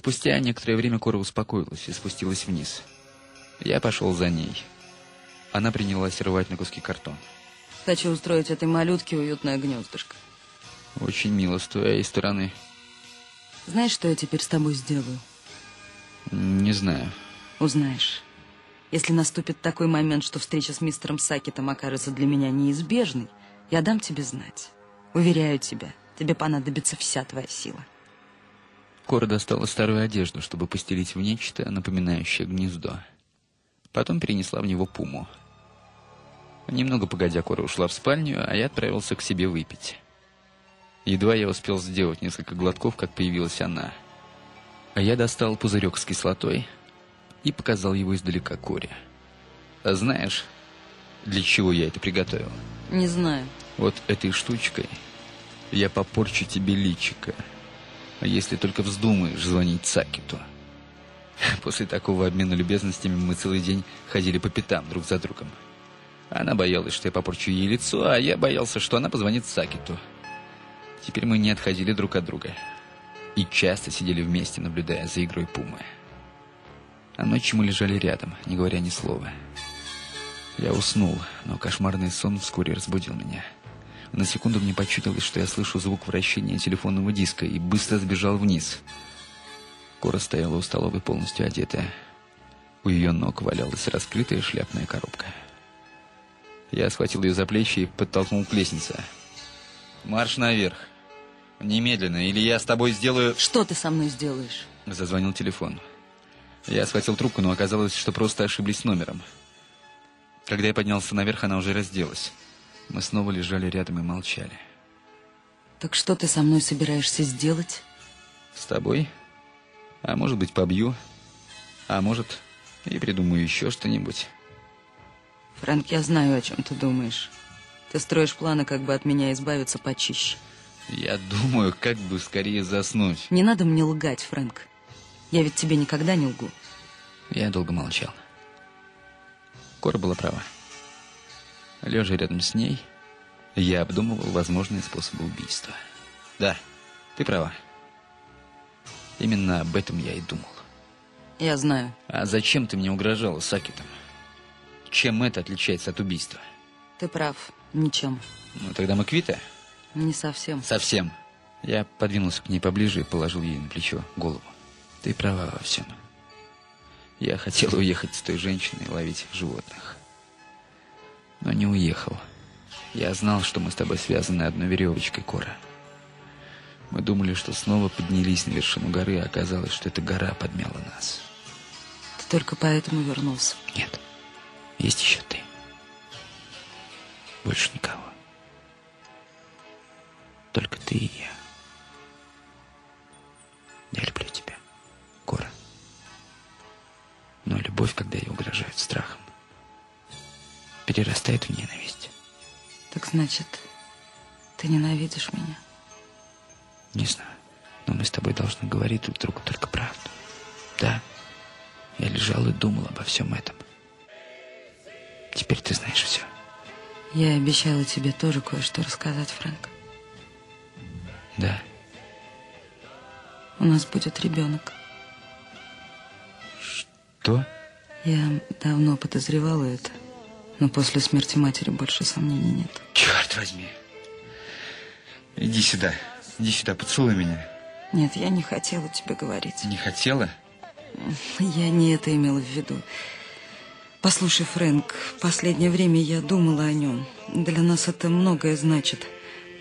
Спустя некоторое время Кора успокоилась и спустилась вниз. Я пошел за ней. Она принялась рвать на куски картон. Хочу устроить этой малютке уютное гнездышко. Очень мило с твоей стороны. Знаешь, что я теперь с тобой сделаю? Не знаю. Узнаешь. Если наступит такой момент, что встреча с мистером Сакетом окажется для меня неизбежной, я дам тебе знать. Уверяю тебя, тебе понадобится вся твоя сила. Кора достала старую одежду, чтобы постелить в нечто, напоминающее гнездо. Потом перенесла в него пуму. Немного погодя, Кора ушла в спальню, а я отправился к себе выпить. Едва я успел сделать несколько глотков, как появилась она. А я достал пузырек с кислотой и показал его издалека Коре. А знаешь, для чего я это приготовил? Не знаю. Вот этой штучкой я попорчу тебе личико. А если только вздумаешь звонить Сакиту. После такого обмена любезностями мы целый день ходили по пятам друг за другом. Она боялась, что я попорчу ей лицо, а я боялся, что она позвонит Сакиту. Теперь мы не отходили друг от друга. И часто сидели вместе, наблюдая за игрой Пумы. А ночью мы лежали рядом, не говоря ни слова. Я уснул, но кошмарный сон вскоре разбудил меня. На секунду мне почудилось, что я слышу звук вращения телефонного диска и быстро сбежал вниз. Кора стояла у столовой полностью одетая. У ее ног валялась раскрытая шляпная коробка. Я схватил ее за плечи и подтолкнул к лестнице. «Марш наверх! Немедленно, или я с тобой сделаю...» Что ты со мной сделаешь? Зазвонил телефон. Я схватил трубку, но оказалось, что просто ошиблись номером. Когда я поднялся наверх, она уже разделась. Мы снова лежали рядом и молчали. Так что ты со мной собираешься сделать? С тобой? А может быть, побью. А может, и придумаю еще что-нибудь. Фрэнк, я знаю, о чем ты думаешь. Ты строишь планы, как бы от меня избавиться почище. Я думаю, как бы скорее заснуть. Не надо мне лгать, Фрэнк. Я ведь тебе никогда не лгу. Я долго молчал. Кора была права. Лежа рядом с ней, я обдумывал возможные способы убийства. Да, ты права. Именно об этом я и думал. Я знаю. А зачем ты мне угрожала Сакетом? Чем это отличается от убийства? Ты прав. Ничем. Ну, тогда мы квиты? Не совсем. Совсем. Я подвинулся к ней поближе и положил ей на плечо голову. Ты права во всем. Я хотел уехать с той женщиной и ловить животных. Но не уехал. Я знал, что мы с тобой связаны одной веревочкой, Кора. Мы думали, что снова поднялись на вершину горы, а оказалось, что эта гора подмяла нас. Ты только поэтому вернулся? Нет. Есть еще ты. Больше никого. Только ты и я. Я люблю тебя, Кора. Но любовь, когда ее угрожают страхом, перерастает в ненависть. Так значит, ты ненавидишь меня? Не знаю, но мы с тобой должны говорить друг другу только правду. Да, я лежал и думал обо всем этом. Теперь ты знаешь все. Я обещала тебе тоже кое-что рассказать, Фрэнк. Да. У нас будет ребенок. Что? Я давно подозревала это, но после смерти матери больше сомнений нет. Черт возьми. Иди сюда. Иди сюда, поцелуй меня. Нет, я не хотела тебе говорить. Не хотела? Я не это имела в виду. Послушай, Фрэнк, последнее время я думала о нем. Для нас это многое значит.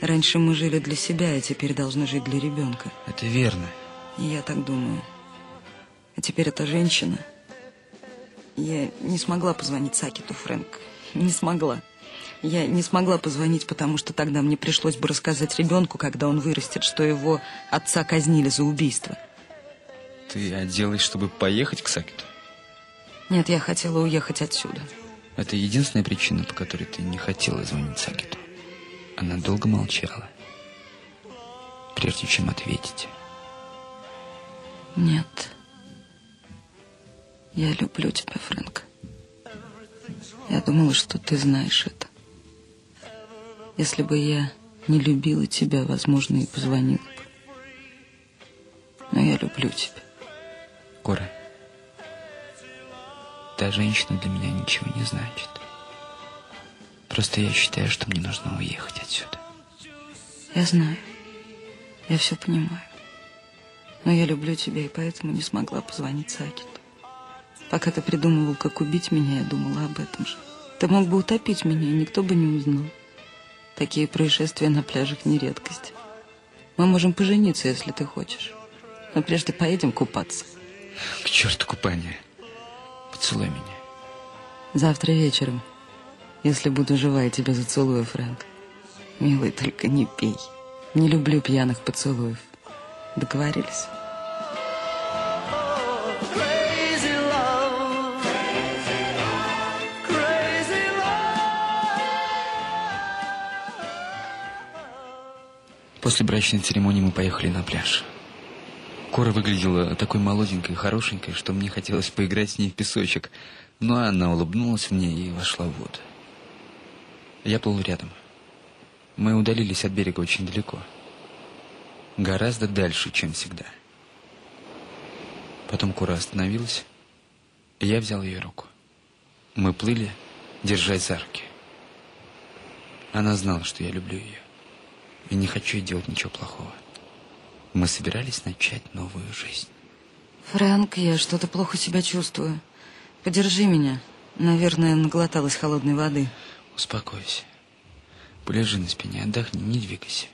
Раньше мы жили для себя, а теперь должны жить для ребенка. Это верно. Я так думаю. А теперь эта женщина... Я не смогла позвонить Сакету, Фрэнк. Не смогла. Я не смогла позвонить, потому что тогда мне пришлось бы рассказать ребенку, когда он вырастет, что его отца казнили за убийство. Ты оделась, чтобы поехать к Сакету? Нет, я хотела уехать отсюда. Это единственная причина, по которой ты не хотела звонить Сакету. Она долго молчала, прежде чем ответить. Нет. Я люблю тебя, Фрэнк. Я думала, что ты знаешь это. Если бы я не любила тебя, возможно, и позвонила бы. Но я люблю тебя. Кора, та женщина для меня ничего не значит. Просто я считаю, что мне нужно уехать отсюда. Я знаю. Я все понимаю. Но я люблю тебя, и поэтому не смогла позвонить Сакиту. Пока ты придумывал, как убить меня, я думала об этом же. Ты мог бы утопить меня, и никто бы не узнал. Такие происшествия на пляжах не редкость. Мы можем пожениться, если ты хочешь. Но прежде поедем купаться. К черту купание. Поцелуй меня. Завтра вечером. Если буду жива, я тебя зацелую, Фрэнк. Милый, только не пей. Не люблю пьяных поцелуев. Договорились? После брачной церемонии мы поехали на пляж. Кора выглядела такой молоденькой хорошенькой, что мне хотелось поиграть с ней в песочек, но она улыбнулась мне и вошла в воду. Я плыл рядом. Мы удалились от берега очень далеко. Гораздо дальше, чем всегда. Потом Кора остановилась, и я взял ее руку. Мы плыли, держась за руки. Она знала, что я люблю ее и не хочу делать ничего плохого. Мы собирались начать новую жизнь. Фрэнк, я что-то плохо себя чувствую. Подержи меня. Наверное, наглоталась холодной воды. Успокойся. Полежи на спине, отдохни, не двигайся.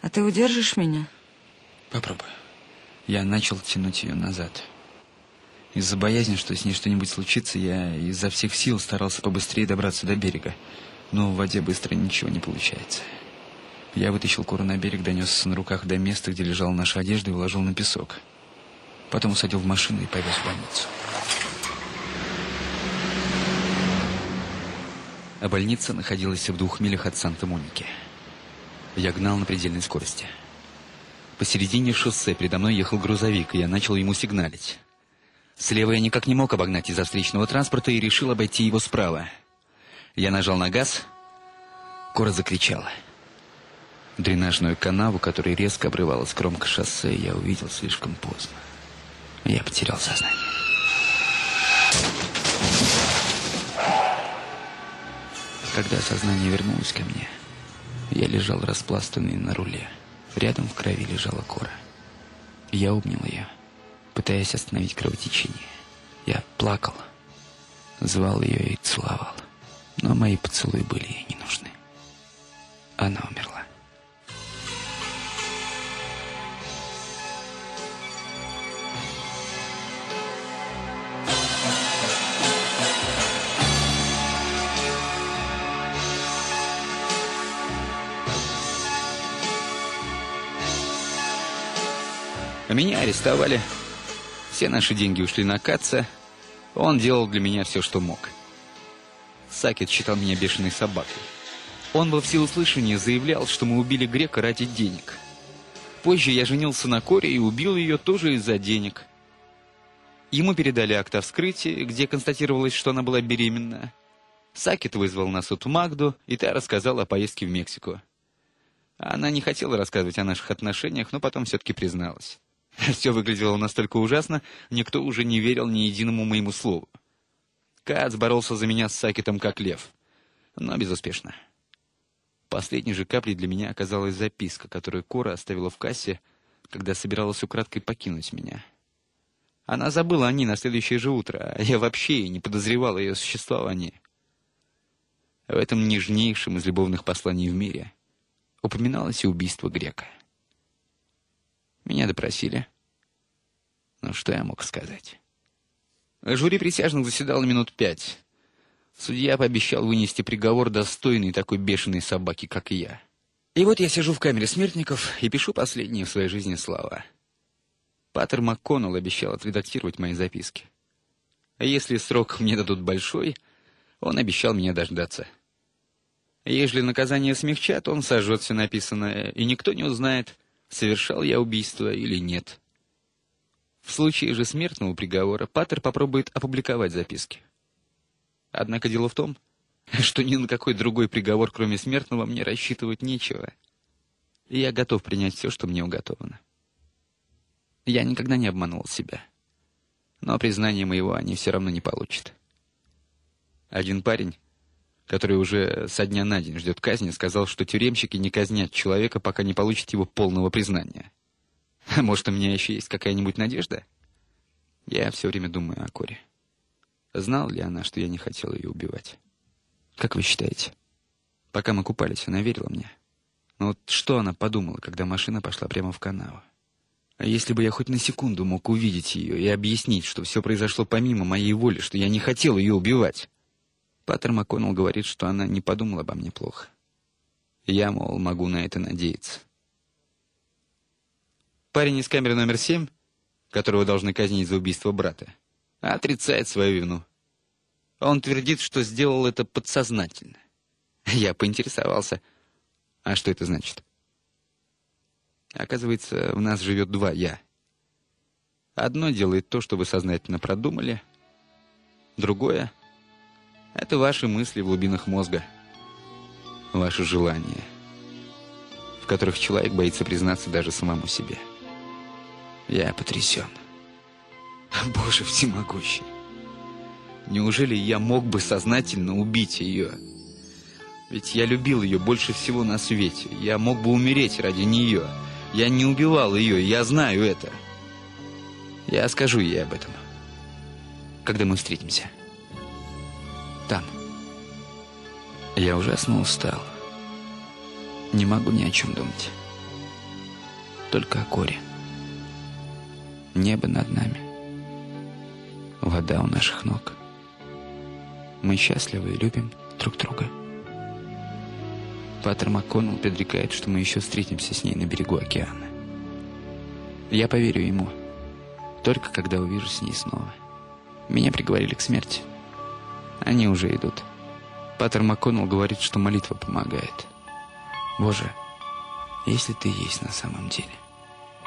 А ты удержишь меня? Попробуй. Я начал тянуть ее назад. Из-за боязни, что с ней что-нибудь случится, я изо всех сил старался побыстрее добраться до берега. Но в воде быстро ничего не получается. Я вытащил Кору на берег, донесся на руках до места, где лежала наша одежда, и уложил на песок. Потом усадил в машину и повез в больницу. А больница находилась в двух милях от Санта-Моники. Я гнал на предельной скорости. Посередине шоссе передо мной ехал грузовик, и я начал ему сигналить. Слева я никак не мог обогнать из-за встречного транспорта и решил обойти его справа. Я нажал на газ, Кора закричала. Дренажную канаву, которая резко обрывалась кромка шоссе, я увидел слишком поздно. Я потерял сознание. Когда сознание вернулось ко мне, я лежал распластанный на руле. Рядом в крови лежала кора. Я обнял ее, пытаясь остановить кровотечение. Я плакал, звал ее и целовал. Но мои поцелуи были ей не нужны. Она умерла. А меня арестовали. Все наши деньги ушли на Каца. Он делал для меня все, что мог. Сакет считал меня бешеной собакой. Он во всеуслышание заявлял, что мы убили грека ради денег. Позже я женился на Коре и убил ее тоже из-за денег. Ему передали акт о вскрытии, где констатировалось, что она была беременна. Сакет вызвал на суд Магду, и та рассказала о поездке в Мексику. Она не хотела рассказывать о наших отношениях, но потом все-таки призналась. Все выглядело настолько ужасно, никто уже не верил ни единому моему слову. Кац боролся за меня с Сакетом как лев, но безуспешно. Последней же каплей для меня оказалась записка, которую Кора оставила в кассе, когда собиралась украдкой покинуть меня. Она забыла о ней на следующее же утро, а я вообще не подозревал о ее существовании. В этом нежнейшем из любовных посланий в мире упоминалось и убийство грека. Меня допросили. Ну, что я мог сказать? Жюри присяжных заседало минут пять. Судья пообещал вынести приговор достойный такой бешеной собаки, как я. И вот я сижу в камере смертников и пишу последние в своей жизни слова. Паттер МакКоннелл обещал отредактировать мои записки. А если срок мне дадут большой, он обещал меня дождаться. Если наказание смягчат, он сожжет все написанное, и никто не узнает, совершал я убийство или нет. В случае же смертного приговора Паттер попробует опубликовать записки. Однако дело в том, что ни на какой другой приговор, кроме смертного, мне рассчитывать нечего. И я готов принять все, что мне уготовано. Я никогда не обманывал себя. Но признания моего они все равно не получат. Один парень, который уже со дня на день ждет казни, сказал, что тюремщики не казнят человека, пока не получат его полного признания. А может, у меня еще есть какая-нибудь надежда? Я все время думаю о Коре. Знал ли она, что я не хотел ее убивать? Как вы считаете? Пока мы купались, она верила мне. Но вот что она подумала, когда машина пошла прямо в канаву? А если бы я хоть на секунду мог увидеть ее и объяснить, что все произошло помимо моей воли, что я не хотел ее убивать? Паттер МакКоннелл говорит, что она не подумала обо мне плохо. Я, мол, могу на это надеяться. Парень из камеры номер семь, которого должны казнить за убийство брата, отрицает свою вину. Он твердит, что сделал это подсознательно. Я поинтересовался, а что это значит? Оказывается, в нас живет два «я». Одно делает то, что вы сознательно продумали, другое — это ваши мысли в глубинах мозга, ваши желания, в которых человек боится признаться даже самому себе. Я потрясен. Боже всемогущий. Неужели я мог бы сознательно убить ее? Ведь я любил ее больше всего на свете. Я мог бы умереть ради нее. Я не убивал ее, я знаю это. Я скажу ей об этом, когда мы встретимся. Там. Я ужасно устал. Не могу ни о чем думать. Только о Коре. Небо над нами. Вода у наших ног. Мы счастливы и любим друг друга. Паттер МакКоннелл предрекает, что мы еще встретимся с ней на берегу океана. Я поверю ему, только когда увижу с ней снова. Меня приговорили к смерти. Они уже идут. Паттер МакКоннелл говорит, что молитва помогает. Боже, если ты есть на самом деле,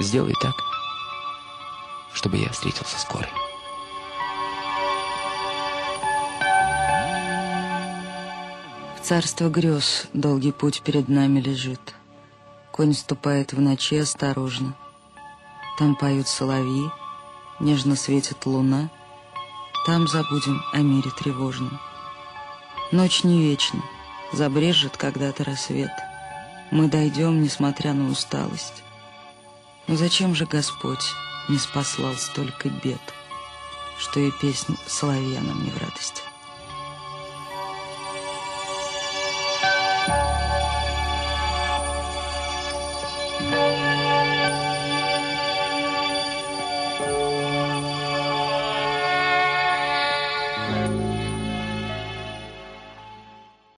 сделай так, чтобы я встретился скоро. Царство грез, долгий путь перед нами лежит. Конь ступает в ночи осторожно. Там поют соловьи, нежно светит луна. Там забудем о мире тревожном. Ночь не вечна, забрежет когда-то рассвет. Мы дойдем, несмотря на усталость. Но зачем же Господь не спаслал столько бед, что и песнь соловья нам не в радость?